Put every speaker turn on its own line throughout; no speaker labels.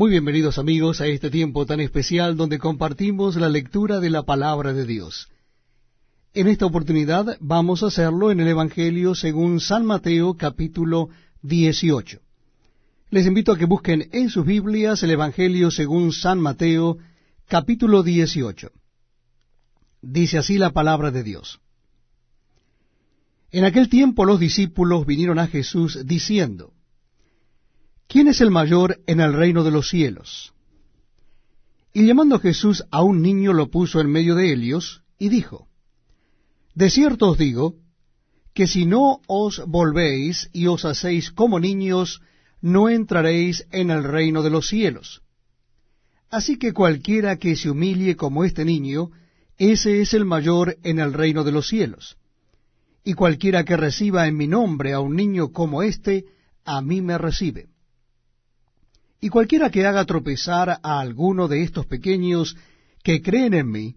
Muy bienvenidos amigos a este tiempo tan especial donde compartimos la lectura de la palabra de Dios. En esta oportunidad vamos a hacerlo en el Evangelio según San Mateo capítulo 18. Les invito a que busquen en sus Biblias el Evangelio según San Mateo capítulo 18. Dice así la palabra de Dios. En aquel tiempo los discípulos vinieron a Jesús diciendo, ¿quién es el mayor en el reino de los cielos? Y llamando Jesús a un niño lo puso en medio de ellos, y dijo, De cierto os digo, que si no os volvéis y os hacéis como niños, no entraréis en el reino de los cielos. Así que cualquiera que se humille como este niño, ese es el mayor en el reino de los cielos y cualquiera que reciba en mi nombre a un niño como éste, a mí me recibe. Y cualquiera que haga tropezar a alguno de estos pequeños que creen en mí,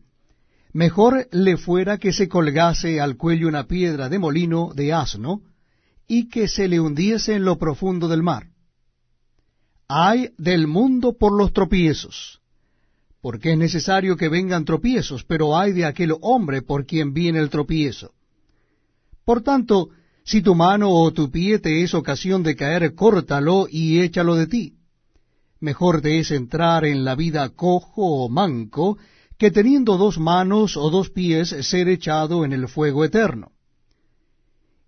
mejor le fuera que se colgase al cuello una piedra de molino de asno, y que se le hundiese en lo profundo del mar. Hay del mundo por los tropiezos, porque es necesario que vengan tropiezos, pero hay de aquel hombre por quien viene el tropiezo. Por tanto, si tu mano o tu pie te es ocasión de caer, córtalo y échalo de ti. Mejor te es entrar en la vida cojo o manco, que teniendo dos manos o dos pies ser echado en el fuego eterno.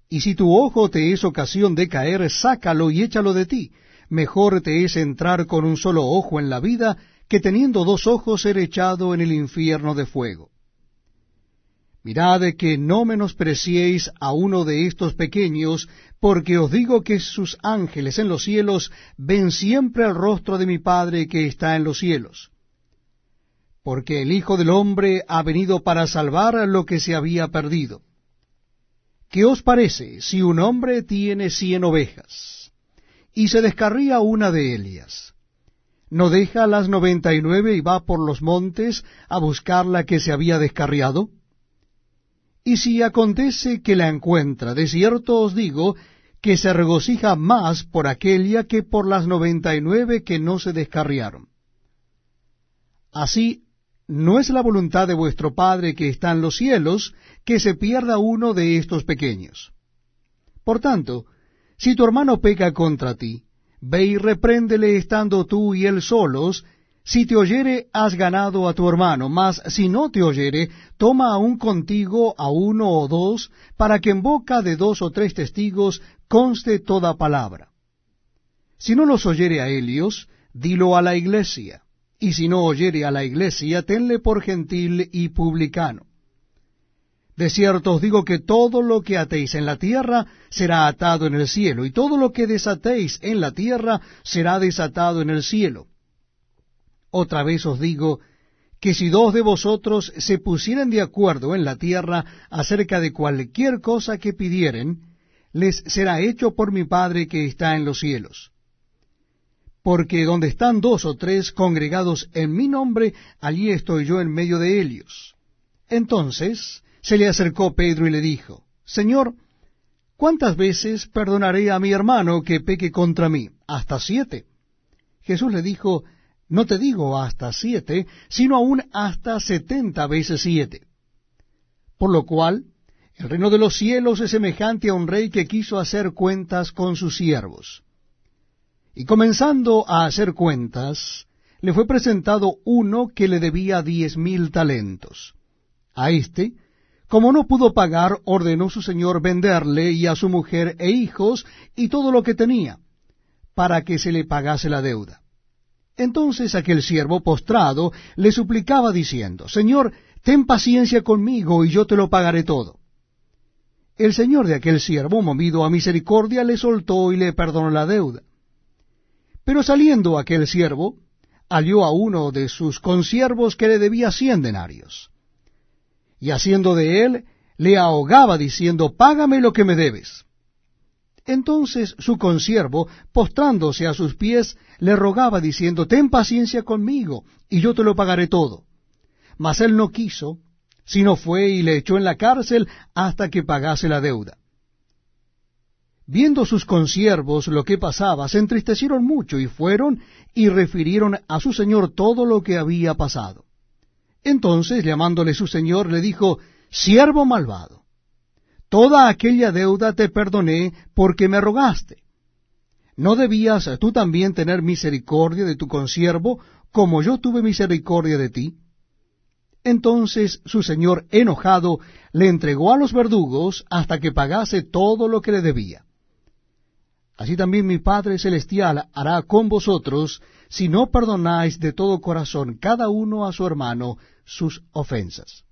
Y si tu ojo te es ocasión de caer, sácalo y échalo de ti. Mejor te es entrar con un solo ojo en la vida, que teniendo dos ojos ser echado en el infierno de fuego. Mirad que no menospreciéis a uno de estos pequeños, porque os digo que sus ángeles en los cielos ven siempre el rostro de mi Padre que está en los cielos. Porque el Hijo del Hombre ha venido para salvar lo que se había perdido. ¿Qué os parece si un hombre tiene cien ovejas y se descarría una de ellas? ¿No deja las noventa y nueve y va por los montes a buscar la que se había descarriado? Y si acontece que la encuentra, de cierto os digo que se regocija más por aquella que por las noventa y nueve que no se descarriaron. Así, no es la voluntad de vuestro Padre que está en los cielos que se pierda uno de estos pequeños. Por tanto, si tu hermano peca contra ti, ve y repréndele estando tú y él solos, si te oyere, has ganado a tu hermano, mas si no te oyere, toma aún contigo a uno o dos, para que en boca de dos o tres testigos conste toda palabra. Si no los oyere a ellos, dilo a la iglesia, y si no oyere a la iglesia, tenle por gentil y publicano. De cierto os digo que todo lo que atéis en la tierra será atado en el cielo, y todo lo que desatéis en la tierra será desatado en el cielo. Otra vez os digo que si dos de vosotros se pusieren de acuerdo en la tierra acerca de cualquier cosa que pidieren, les será hecho por mi Padre que está en los cielos. Porque donde están dos o tres congregados en mi nombre, allí estoy yo en medio de ellos. Entonces se le acercó Pedro y le dijo, Señor, ¿cuántas veces perdonaré a mi hermano que peque contra mí? ¿Hasta siete? Jesús le dijo, no te digo hasta siete, sino aún hasta setenta veces siete. Por lo cual, el reino de los cielos es semejante a un rey que quiso hacer cuentas con sus siervos. Y comenzando a hacer cuentas, le fue presentado uno que le debía diez mil talentos. A éste, como no pudo pagar, ordenó su señor venderle y a su mujer e hijos y todo lo que tenía, para que se le pagase la deuda. Entonces aquel siervo postrado le suplicaba diciendo, Señor, ten paciencia conmigo y yo te lo pagaré todo. El señor de aquel siervo, movido a misericordia, le soltó y le perdonó la deuda. Pero saliendo aquel siervo, halló a uno de sus consiervos que le debía cien denarios. Y haciendo de él, le ahogaba diciendo, Págame lo que me debes. Entonces su consiervo, postrándose a sus pies, le rogaba diciendo, Ten paciencia conmigo, y yo te lo pagaré todo. Mas él no quiso, sino fue y le echó en la cárcel hasta que pagase la deuda. Viendo sus consiervos lo que pasaba, se entristecieron mucho y fueron y refirieron a su señor todo lo que había pasado. Entonces, llamándole su señor, le dijo, Siervo malvado, toda aquella deuda te perdoné porque me rogaste. ¿No debías tú también tener misericordia de tu consiervo, como yo tuve misericordia de ti? Entonces su señor, enojado, le entregó a los verdugos hasta que pagase todo lo que le debía. Así también mi Padre Celestial hará con vosotros, si no perdonáis de todo corazón cada uno a su hermano sus ofensas.